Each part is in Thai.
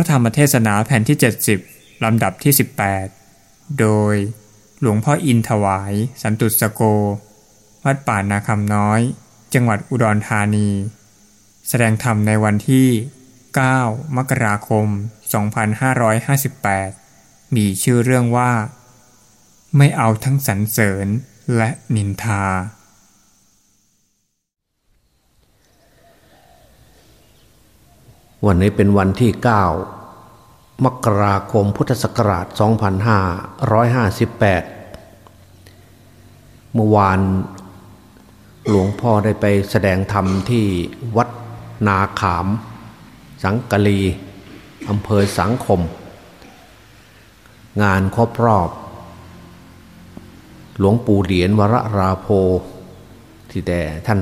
ระธรรมเทศนาแผ่นที่ 70 ลำดับที่ 18 โดยหลวงพ่ออินถวาย สันตุสโก วัดป่านาคำน้อย จังหวัดอุดรธานี แสดงธรรมในวันที่ 9 มกราคม 2558 มีชื่อเรื่องว่า ไม่เอาทั้งสรรเสริญและนินทา วันนี้เป็นวันที่ 9 มกราคมพุทธศักราช 2558 เมื่อวานหลวงพ่อได้ไปแสดงธรรมที่วัดนาขาม สังกะลี อำเภอสังคม งานครบรอบ หลวงปู่เหรียญวรราโพที่แต่ท่าน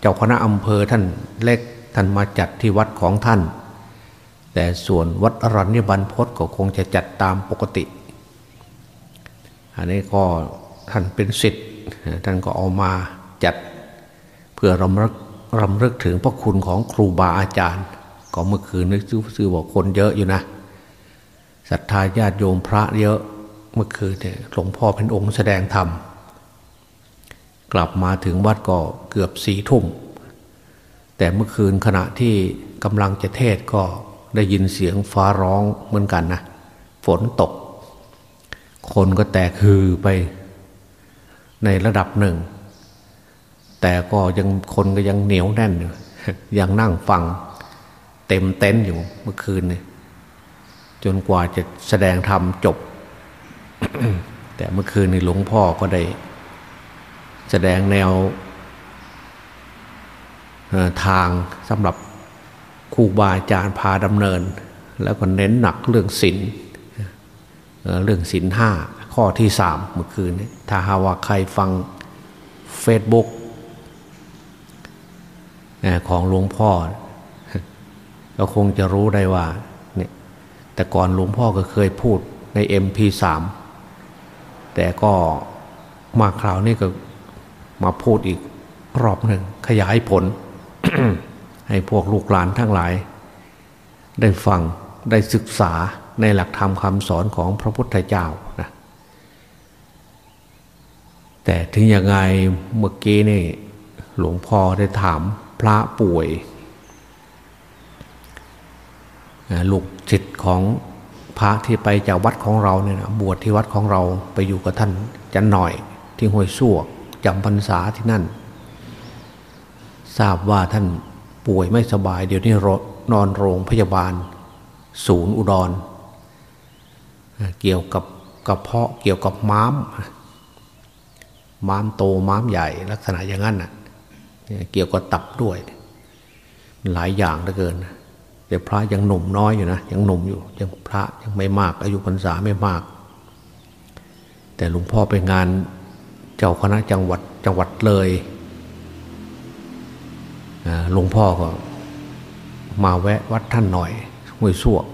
เจ้าคณะอำเภอท่านเล็ก ท่านมาจัดที่วัดของท่าน แต่ส่วนวัดอรัญญบันพศก็คงจะจัดตามปกติ อันนี้ก็ท่านเป็นสิทธิ์ท่านก็เอามาจัดเพื่อรำลึกรำลึกถึงพระคุณของครูบาอาจารย์ ก็เมื่อคืนนึกซื้อบอกคนเยอะอยู่นะศรัทธาญาติโยมพระเยอะเมื่อคืนเนี่ยหลวงพ่อเป็นองค์แสดงธรรม กลับมาถึงวัดก็เกือบสี่ทุ่ม แต่เมื่อคืนขณะที่กำลังจะเทศก็ได้ยินเสียงฟ้าร้องเหมือนกันนะฝนตก คนก็แตกฮือไปในระดับหนึ่ง แต่ก็ยังคนก็ยังเหนียวแน่นอยู่ยังนั่งฟังเต็มเต็นท์อยู่เมื่อคืนเนี่ยจนกว่าจะแสดงธรรมจบ แต่เมื่อคืนนี้หลวงพ่อก็ได้ แสดงแนว ทางสำหรับครูบาอาจารย์พาดำเนิน แล้วก็เน้นหนักเรื่องศีลเรื่องศีลห้าข้อที่สามเมื่อคืนนี้ถ้าหาว่าใครฟังเฟซบุ๊กของหลวงพ่อ ก็คงจะรู้ได้ว่าเนี่ยแต่ก่อนหลวงพ่อก็เคยพูดใน MP3 แต่ก็มาคราวนี้ก็มาพูดอีกรอบหนึ่งขยายผล ให้พวกลูกหลานทั้งหลาย ได้ฟังได้ศึกษาในหลักธรรมคำสอนของพระพุทธเจ้านะแต่ถึงยังไงเมื่อกี้นี่หลวงพ่อได้ถามพระป่วยลูกจิตของพระที่ไปจากวัดของเราเนี่ยนะบวชที่วัดของเราไปอยู่กับท่านจันหน่อยที่ห้วยซั่วจำพรรษาที่นั่น ทราบว่าท่านป่วยไม่สบาย เดี๋ยวนี้นอนโรงพยาบาล ศูนย์อุดร เกี่ยวกับกระเพาะเกี่ยวกับม้าม ม้ามโตม้ามใหญ่ ลักษณะอย่างนั้นน่ะเกี่ยวกับตับด้วย หลายอย่างเหลือเกิน แต่พระยังหนุ่มน้อยอยู่นะยังหนุ่มอยู่ยังพระยังไม่มาก อายุพรรษาไม่มาก แต่หลวงพ่อไปงานเจ้าคณะจังหวัดจังหวัดเลย หลวงพ่อก็มาแวะวัดท่านหน่อยห้วยสวก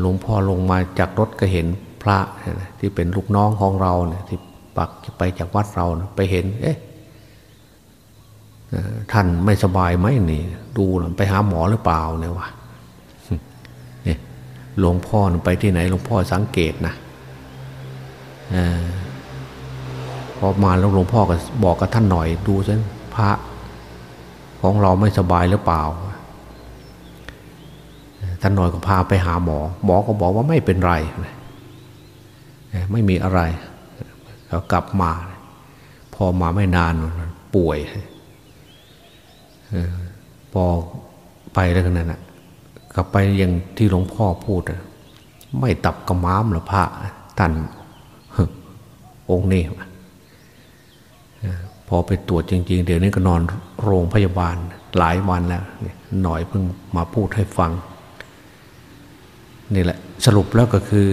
หลวงพ่อลงมาจากรถก็เห็นพระที่เป็นลูกน้องของเราเนี่ยที่ปักไปจากวัดเราไปเห็น เอ๊ะท่านไม่สบายไหมนี่ ดูไปหาหมอหรือเปล่าเนี่ยวะนี่หลวงพ่อไปที่ไหนหลวงพ่อสังเกตนะพอมาแล้วหลวงพ่อก็บอกกับท่านหน่อยดูฉันพระ ของเราไม่สบายหรือเปล่าท่านหน่อยก็พาไปหาหมอ หมอก็บอกว่าไม่เป็นไร ไม่มีอะไรแล้วกลับมา พอมาไม่นานป่วย พอไปแล้วกันนั่นกลับไปยังที่หลวงพ่อพูด ไม่ตับกระม้ามหรือพระท่านองค์นี้ พอไปตรวจจริง ๆ เดี๋ยวนี้ก็นอนโรงพยาบาลหลายวันแล้วหน่อยเพิ่งมาพูดให้ฟังนี่แหละสรุปแล้วก็คือ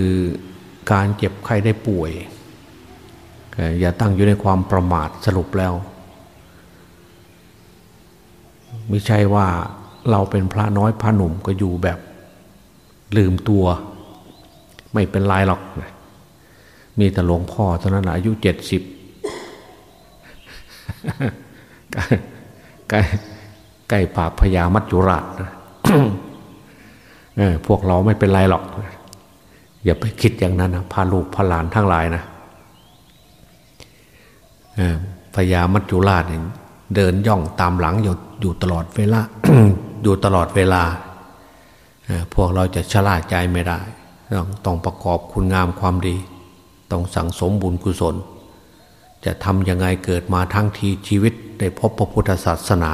การเจ็บไข้ได้ป่วย อย่าตั้งอยู่ในความประมาทสรุปแล้วไม่ใช่ว่าเราเป็นพระน้อยพระหนุ่มก็อยู่แบบลืมตัว ไม่เป็นไรหรอก มีแต่หลวงพ่อเท่านั้นอายุเจ็ดสิบ ใกล้ใกล้ปากพญามัจจุราชเออพวกเราไม่เป็นไรหรอก อย่าไปคิดอย่างนั้นนะพาลูกพาหลานทั้งหลายนะพญามัจจุราชเดินย่องตามหลังอยู่อยู่ตลอดเวลาอยู่ตลอดเวลาพวกเราจะชะล่าใจไม่ได้ ต้องต้องประกอบคุณงามความดี ต้องสั่งสมบุญกุศล จะทำยังไงเกิดมาทั้งทีชีวิต ได้พบพระพุทธศาสนา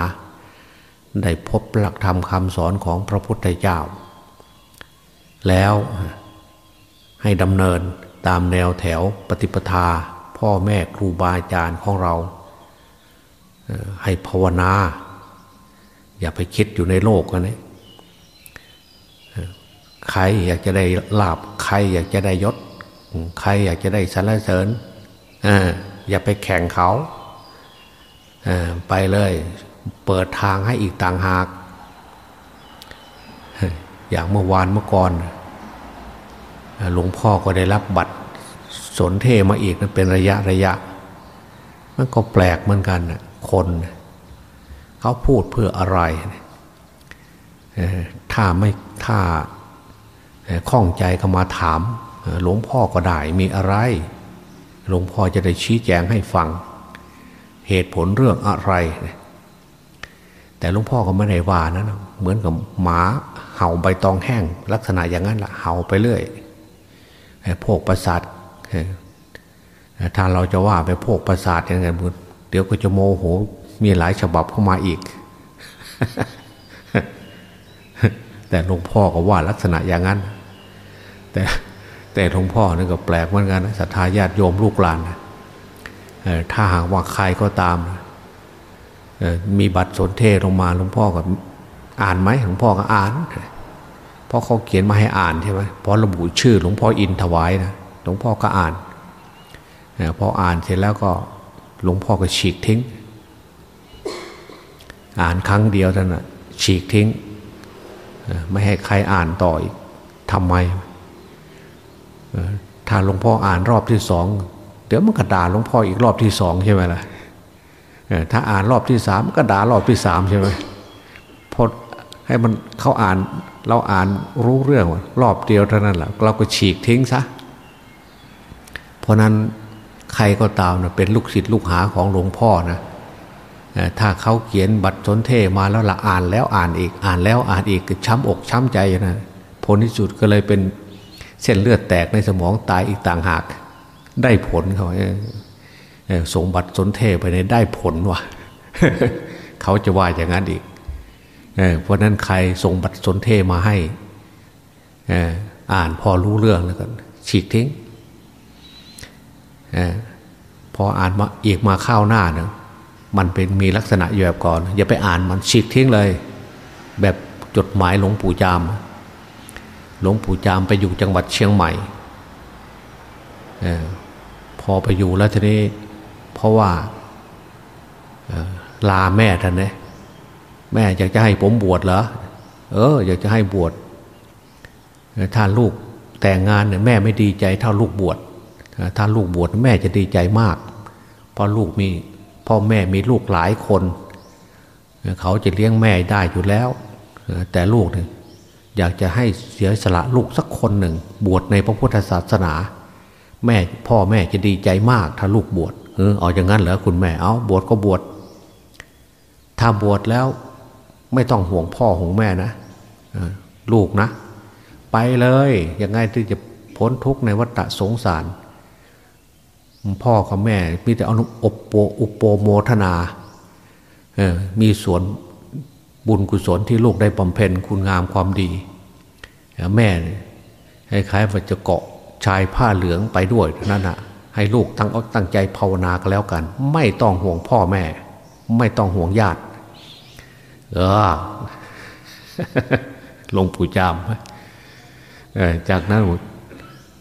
ได้พบหลักธรรมคำสอนของพระพุทธเจ้า แล้วให้ดำเนินตามแนวแถวปฏิปทา พ่อแม่ครูบาอาจารย์ของเรา ให้ภาวนา อย่าไปคิดอยู่ในโลกกันนี้ใครอยากจะได้ลาบใครอยากจะได้ยศ ใครอยากจะได้สรรเสริญอ อย่าไปแข่งเขาไปเลย เปิดทางให้อีกต่างหาก อย่างเมื่อวานเมื่อก่อนหลวงพ่อก็ได้รับบัตรสนเทมาอีกนะเป็นระยะระยะ มันก็แปลกเหมือนกันนะคนเขาพูดเพื่ออะไรถ้าไม่ถ้าข้องใจก็มาถาม หลวงพ่อก็ได้มีอะไร หลวงพ่อจะได้ชี้แจงให้ฟัง เหตุผลเรื่องอะไร แต่หลวงพ่อก็ไม่ได้ว่านะเหมือนกับหมาเห่าใบตองแห้ง ลักษณะอย่างนั้นแหละเห่าไปเรื่อยพวกประสาทถ้าเราจะว่าไปพวกประสาทย่างไงบุญเดี๋ยวก็จะโมโห มีหลายฉบับเข้ามาอีก แต่หลวงพ่อก็ว่าลักษณะอย่างนั้น แต่ แต่หลวงพ่อนี่ก็แปลกเหมือนกันศรัทธาญาติโยมลูกหลานถ้าหากว่าใครก็ตามมีบัตรสนเทลงมาหลวงพ่อก็อ่านไหมหลวงพ่อก็อ่านเพราะเขาเขียนมาให้อ่านใช่ไหมเพราะระบุชื่อหลวงพ่ออินถวายนะหลวงพ่อก็อ่านพออ่านเสร็จแล้วก็หลวงพ่อก็ฉีกทิ้ง อ่านครั้งเดียวเท่านั้นฉีกทิ้ง ไม่ให้ใครอ่านต่ออีกทำไม ถ้าหลวงพ่ออ่านรอบที่สองเดี๋ยวมันก็ด่าหลวงพ่ออีกรอบที่สองใช่ไหมล่ะถ้าอ่านรอบที่สามก็ด่ารอบที่สามใช่ไหมพอให้มันเขาอ่านเราอ่านรู้เรื่องรอบเดียวเท่านั้นแหละเราก็ฉีกทิ้งซะเพราะนั้นใครก็ตามนะเป็นลูกศิษย์ลูกหาของหลวงพ่อนะถ้าเขาเขียนบัตรสนเทมาแล้วละอ่านแล้วอ่านอีกอ่านแล้วอ่านอีกช้ำอกช้ำใจนะผลที่สุดก็เลยเป็น เส้นเลือดแตกในสมองตายอีกต่างหาก ได้ผลเขาส่งบัตรสนเทไปในได้ผลวะเขาจะว่าอย่างนั้นอีกเพราะนั้นใครส่งบัตรสนเทมาให้อ่านพอรู้เรื่องแล้วกันฉีกทิ้งพออ่านมาอีกมาข้าวหน้าเนะมันเป็นมีลักษณะอยู่แบบก่อน อย่าไปอ่านมันฉีกทิ้งเลย แบบจดหมายหลวงปู่จาม หลวงปู่จามไปอยู่จังหวัดเชียงใหม่อพอไปอยู่แล้วทีนี้เพราะว่าลาแม่ท่านเนี่ยแม่อยากจะให้ผมบวชเหรอเออ อยากจะให้บวชถ้าลูกแต่งงานเนี่ยแม่ไม่ดีใจเท่าลูกบวชถ้าลูกบวชแม่จะดีใจมาก เพราะลูกมีพ่อแม่มีลูกหลายคน เขาจะเลี้ยงแม่ได้อยู่แล้ว แต่ลูกเนี่ย อยากจะให้เสียสละลูกสักคนหนึ่ง บวชในพระพุทธศาสนา แม่พ่อแม่จะดีใจมากถ้าลูกบวชเออเอาอย่างนั้นเหรอคุณแม่เอาบวชก็บวชถ้าบวชแล้วไม่ต้องห่วงพ่อห่วงแม่นะลูกนะ ไปเลยยังไงที่จะพ้นทุกข์ในวัฏสงสาร พ่อกับแม่มีแต่อนุอโปอุปโปโมทนาเออมีส่วนบุญกุศลที่ลูกได้บำเพ็ญคุณงามความดี แม่คล้ายๆว่าจะเกาะชายผ้าเหลืองไปด้วยนั่นนะให้ลูกตั้งตั้งใจภาวนากันแล้วกัน ไม่ต้องห่วงพ่อแม่ ไม่ต้องห่วงญาติ เออลงปู่จามจากนั้น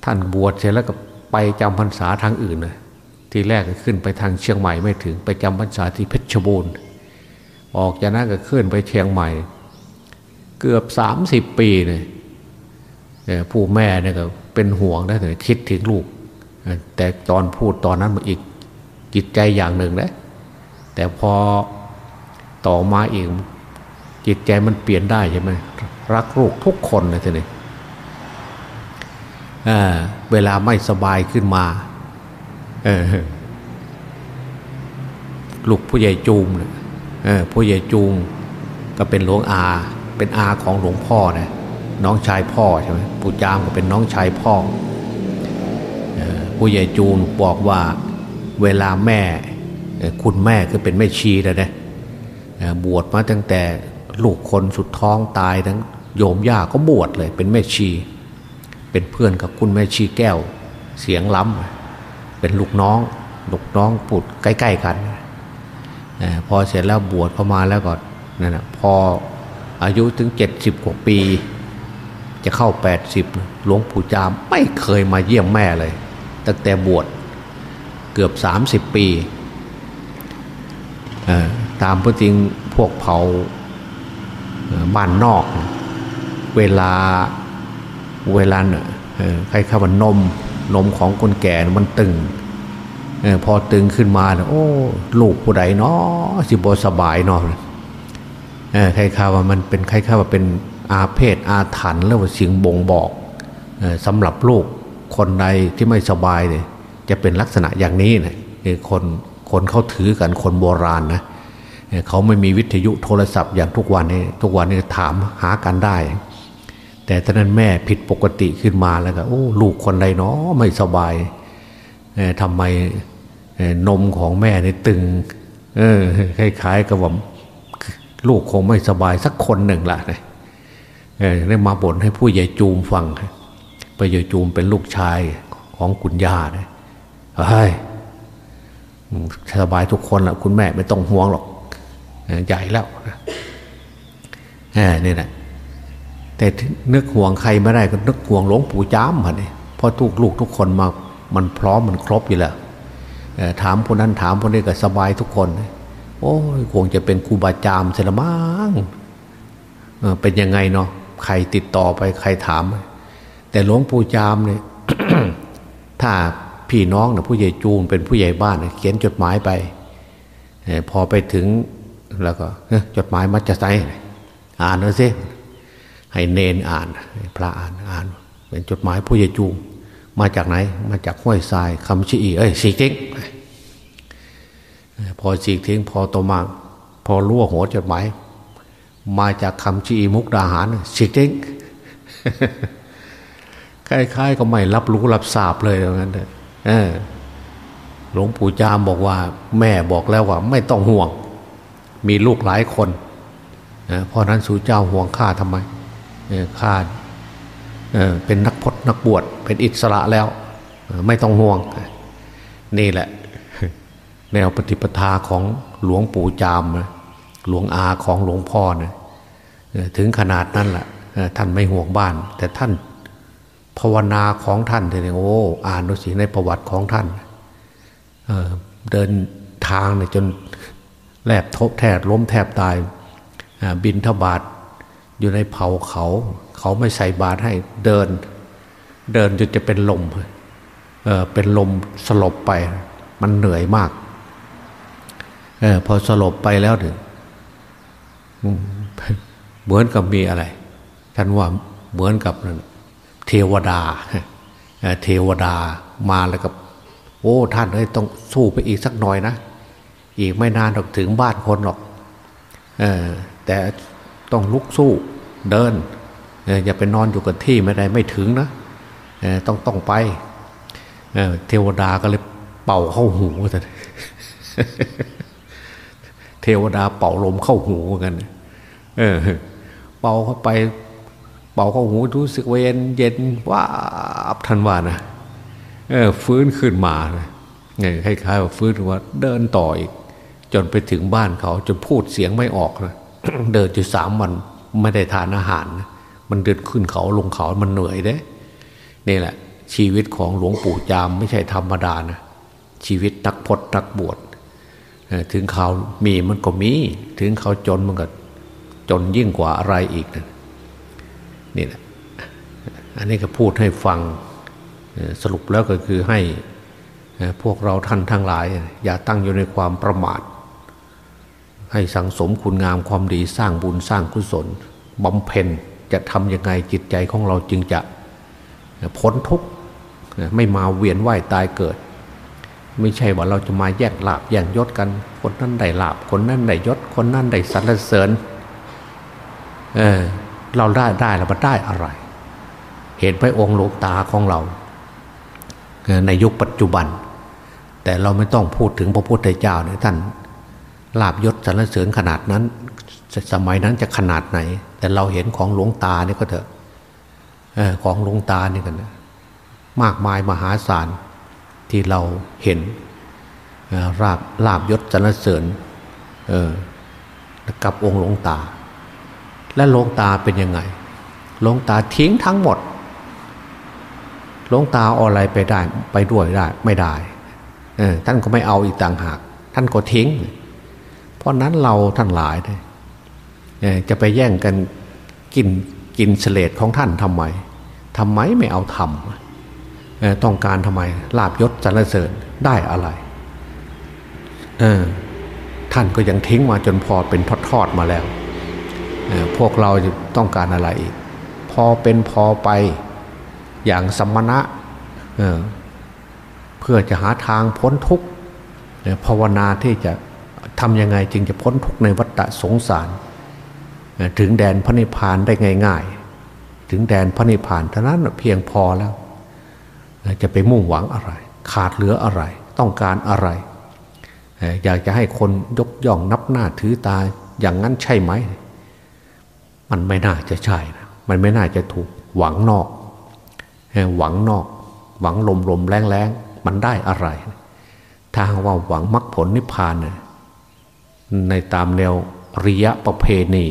ท่านบวชเสร็จแล้วก็ไปจำพรรษาทางอื่นเลยทีแรกก็ขึ้นไปทางเชียงใหม่ไม่ถึงไปจำพรรษาที่เพชรบูรณ์ออกจากนั้นก็ขึ้นไปเชียงใหม่ เกือบสามสิบปีเลย ผู้แม่เนี่ยก็เป็นห่วงนะแต่คิดถึงลูก แต่ตอนพูดตอนนั้นมันอีกจิตใจอย่างหนึ่งนะแต่พอต่อมาอีกจิตใจมันเปลี่ยนได้ใช่ไหมรักลูกทุกคนเลยทีนี้เเวลาไม่สบายขึ้นมาลูกผู้ใหญ่จูงเนี่ยผู้ใหญ่จูงก็เป็นหลวงอา เป็นอาของหลวงพ่อนะ น้องชายพ่อใช่ไหมปู่จามก็เป็นน้องชายพ่อผู้ใหญ่จูงบอกว่าเวลาแม่คุณแม่คือเป็นแม่ชีแล้วนะบวชมาตั้งแต่ลูกคนสุดท้องตายทั้งโยมย่าก็บวชเลยเป็นแม่ชี เป็นเพื่อนกับคุณแม่ชีแก้ว เสียงล้ำเป็นลูกน้องลูกน้องปุดใกล้ ๆ กันพอเสร็จแล้วบวชเข้ามาแล้วก็นั่นนะพออายุถึงเจ็ดสิบกว่าปี จะเข้าแปดสิบหลวงปู่จามไม่เคยมาเยี่ยมแม่เลย ตั้งแต่บวชเกือบสามสิบปี ตามพระจริงพวกเผาบ้านนอก เวลาเวลาเนี่ยใครข้าวนมนมของคนแก่มันตึงอพอตึงขึ้นมาเนี่ยโอ้ลูกผู้ใดเนาะสิบสบายเนาะใครข้าว่ามันเป็นใครข้าว่าเป็น อาเพศอาถรรพ์แล้วว่าสิ่งบ่งบอกสำหรับลูกคนใดที่ไม่สบายเนี่ยจะเป็นลักษณะอย่างนี้เนี่ยคนคนเขาถือกันคนโบราณนะเขาไม่มีวิทยุโทรศัพท์อย่างทุกวันนี้ทุกวันนี้ถามหากันได้ แต่ตอนนั้นแม่ผิดปกติขึ้นมาแล้วก็โอ้ลูกคนใดเนาะไม่สบายทำไมนมของแม่นี่ตึงเออคล้ายๆกับว่าลูกคงไม่สบายสักคนหนึ่งละเนี่ย ได้มาบ่นให้ผู้ใหญ่จูมฟังไปใหญ่จูมเป็นลูกชายของคุณย่าเนี่ยเฮ้ยสบายทุกคนแหละคุณแม่ไม่ต้องห่วงหรอกใหญ่แล้วนี่แหละแต่นึกห่วงใครไม่ได้ก็นึกห่วงหลวงปู่จ้ามค่ะนี่เพราะทุกลูกทุกคนมามันพร้อมมันครบอยู่แล้วถามคนนั้นถามคนนี้ก็สบายทุกคน โอ้ยคงจะเป็นครูบาจามเสละมั้งเป็นยังไงเนาะ ใครติดต่อไปใครถาม แต่หลวงปู่จามเนี่ยถ้าพี่น้องนะผู้ใหญ่จูนเป็นผู้ใหญ่บ้านเขียนจดหมายไปพอไปถึงแล้วก็จดหมายมัจะใส่อ่านเลยสิให้เนนอ่าน พระอ่านอ่าน เป็นจดหมายผู้ใหญ่จูงมาจากไหน มาจากห้วยทรายคำชี้เอ้ยสีทิ้งพอสีทิ้งพอโตมา พอรั่วหัวจดหมาย มาจากคำชีมุกดาหารสีทิ้งคล้ายๆก็ไม่รับรู้รับทราบเลยอย่างนั้นเลยหลวงปู่จามบอกว่า แม่บอกแล้วว่า ไม่ต้องห่วง มีลูกหลายคนเพราะนั้นสู่เจ้าห่วงข้าทำไมข้าเป็นนักพจนักบวชเป็นอิสระแล้ว ไม่ต้องห่วง นี่แหละ แนวปฏิปทาของหลวงปู่จาม หลวงอาของหลวงพ่อเนี่ยถึงขนาดนั้นแหละท่านไม่ห่วงบ้าน แต่ท่านภาวนาของท่านเนี่ยโอ้อ่านดูสิในประวัติของท่านเเดินทางเนี่ยจนแลบทบแทบล้มแทบตายบินทบาทอยู่ในเผาเขา เขาไม่ใส่บาตรให้เดิน เดินจนจะเป็นลมเเป็นลมสลบไป มันเหนื่อยมากเออพอสลบไปแล้วถึง เหมือนกับมีอะไร ท่านว่าเหมือนกับเทวดาเทวดามาแล้วกับ โอ้ท่านเอ้ยต้องสู้ไปอีกสักหน่อยนะอีกไม่นานหรอกถึงบ้านคนหรอกออแต่ต้องลุกสู้เดินอย่าไปนอนอยู่กับที่ไม่ได้ไม่ถึงนะต้องต้องไปเเทวดาก็เลยเป่าเข้าหูกัน วดาเป่าลมเข้าหูกัน เออ เป่าเข้าไป เป่าเข้าหูรู้สึกเย็นเย็นว่าทันว่านะเออ ฟื้นขึ้นมาเนี่ยคล้ายๆว่าฟื้นว่าเดินต่ออีก จนไปถึงบ้านเขาจนพูดเสียงไม่ออกนะเดินอยู่สามวันไม่ได้ทานอาหารนะมันเดินขึ้นเขาลงเขามันเหนื่อยเด้นี่แหละ ชีวิตของหลวงปู่จามไม่ใช่ธรรมดานะชีวิตนักพจนักบวช ถึงเขามีมันก็มี ถึงเขาจนมันก็จนยิ่งกว่าอะไรอีกนะนี่แหละอันนี้ก็พูดให้ฟังสรุปแล้วก็คือให้พวกเราท่านทั้งหลาย อย่าตั้งอยู่ในความประมาท ให้สังสมคุณงามความดีสร้างบุญสร้างกุศลบำเพ็ญจะทำยังไงจิตใจของเราจึงจะพ้นทุกข์ไม่มาเวียนว่ายตายเกิด ไม่ใช่ว่าเราจะมาแย่งลาบแย่งยศกัน คนนั้นได้ลาบคนนั้นได้ยศ คนนั้นได้สรรเสริญเออเราได้ได้แล้วมันได้อะไร เห็นพระองค์หลวงตาของเรา ในยุคปัจจุบัน แต่เราไม่ต้องพูดถึงพระพุทธเจ้าเนี่ยท่านลาบยศสรรเสริญขนาดนั้น สมัยนั้นจะขนาดไหน แต่เราเห็นของหลวงตาเนี่ยก็เถอะของหลวงตาเนี่ยกันนะมากมายมหาศาล ที่เราเห็นราบลาบยศสรรเสริญกับองค์หลวงตา และหลวงตาเป็นยังไงหลวงตาทิ้งทั้งหมดหลวงตาเอาอะไรไปได้ไปด้วยได้ไม่ได้ท่านก็ไม่เอาอีกต่างหาก ท่านก็ทิ้ง เพราะนั้นเราท่านหลายจะไปแย่งกันกินกินเสลดของท่านทำไมทำไมไม่เอาทำ ต้องการทำไมลาบยศสรรเสริญได้อะไรท่านก็ยังทิ้งมาจนพอเป็นทอดๆมาแล้วพวกเราจะต้องการอะไรอีก พอเป็นพอไปอย่างสมณะเเพื่อจะหาทางพ้นทุกข์ภาวนาที่จะทำยังไงจึงจะพ้นทุกข์ในวัฏสงสาร ถึงแดนพระนิพพานได้ง่าย ๆ ถึงแดนพระนิพพานเท่านั้นเพียงพอแล้ว จะไปมุ่งหวังอะไร ขาดเหลืออะไร ต้องการอะไร อยากจะให้คนยกย่องนับหน้าถือตาอย่างนั้นใช่ไหม มันไม่น่าจะใช่นะมันไม่น่าจะถูกหวังนอก หวังนอก หวังลมลมแรงแรงมันได้อะไร ถ้าว่าหวังมรรคผลนิพพานในตามแนวอริยะประเพณี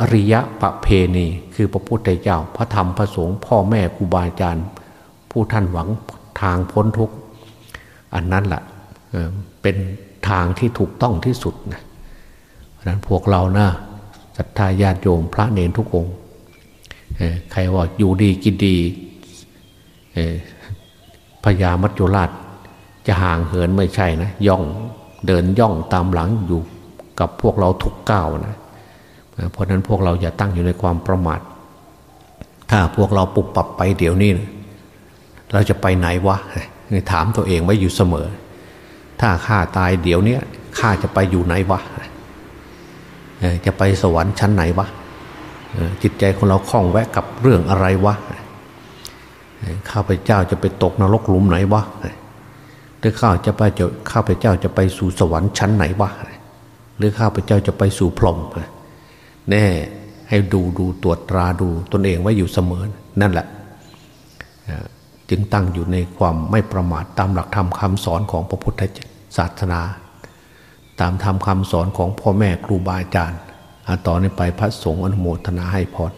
อริยะประเพณี คือพระพุทธเจ้า พระธรรมพระสงฆ์พ่อแม่ครูบาอาจารย์ ผู้ท่านหวังทางพ้นทุกข์อันนั้นแหละเป็นทางที่ถูกต้องที่สุดนะเพราะนั้นพวกเรานะศรัทธาญาติโยมพระเนรทุกองค์ใครว่าอยู่ดีกินดีพญามัจจุราชจะห่างเหินไม่ใช่นะย่องเดินย่องตามหลังอยู่กับพวกเราทุกก้าวนะเพราะนั้นพวกเราอย่าตั้งอยู่ในความประมาท ถ้าพวกเราปุบปับไปเดี๋ยวนี้ เราจะไปไหนวะถามตัวเองไว้อยู่เสมอ ถ้าข้าตายเดี๋ยวนี้ข้าจะไปอยู่ไหนวะจะไปสวรรค์ชั้นไหนวะจิตใจของเราคล้องแวะกับเรื่องอะไรวะข้าพเจ้าจะไปตกนรกหลุมไหนวะหรือข้าจะไปจะข้าพเจ้าจะไปสู่สวรรค์ชั้นไหนวะหรือข้าพเจ้าจะไปสู่พรหมแน่ให้ดูดูตรวจตราดูตนเองไว้อยู่เสมอ นั่นแหละ จึงตั้งอยู่ในความไม่ประมาทตามหลักธรรมคาสอนของพระพุทธศาสนา ตามธรรมคาสอนของพ่อแม่ครูบาอาจารย์ต่อนนี้ไปพระสงฆ์อนุโมทนาให้พร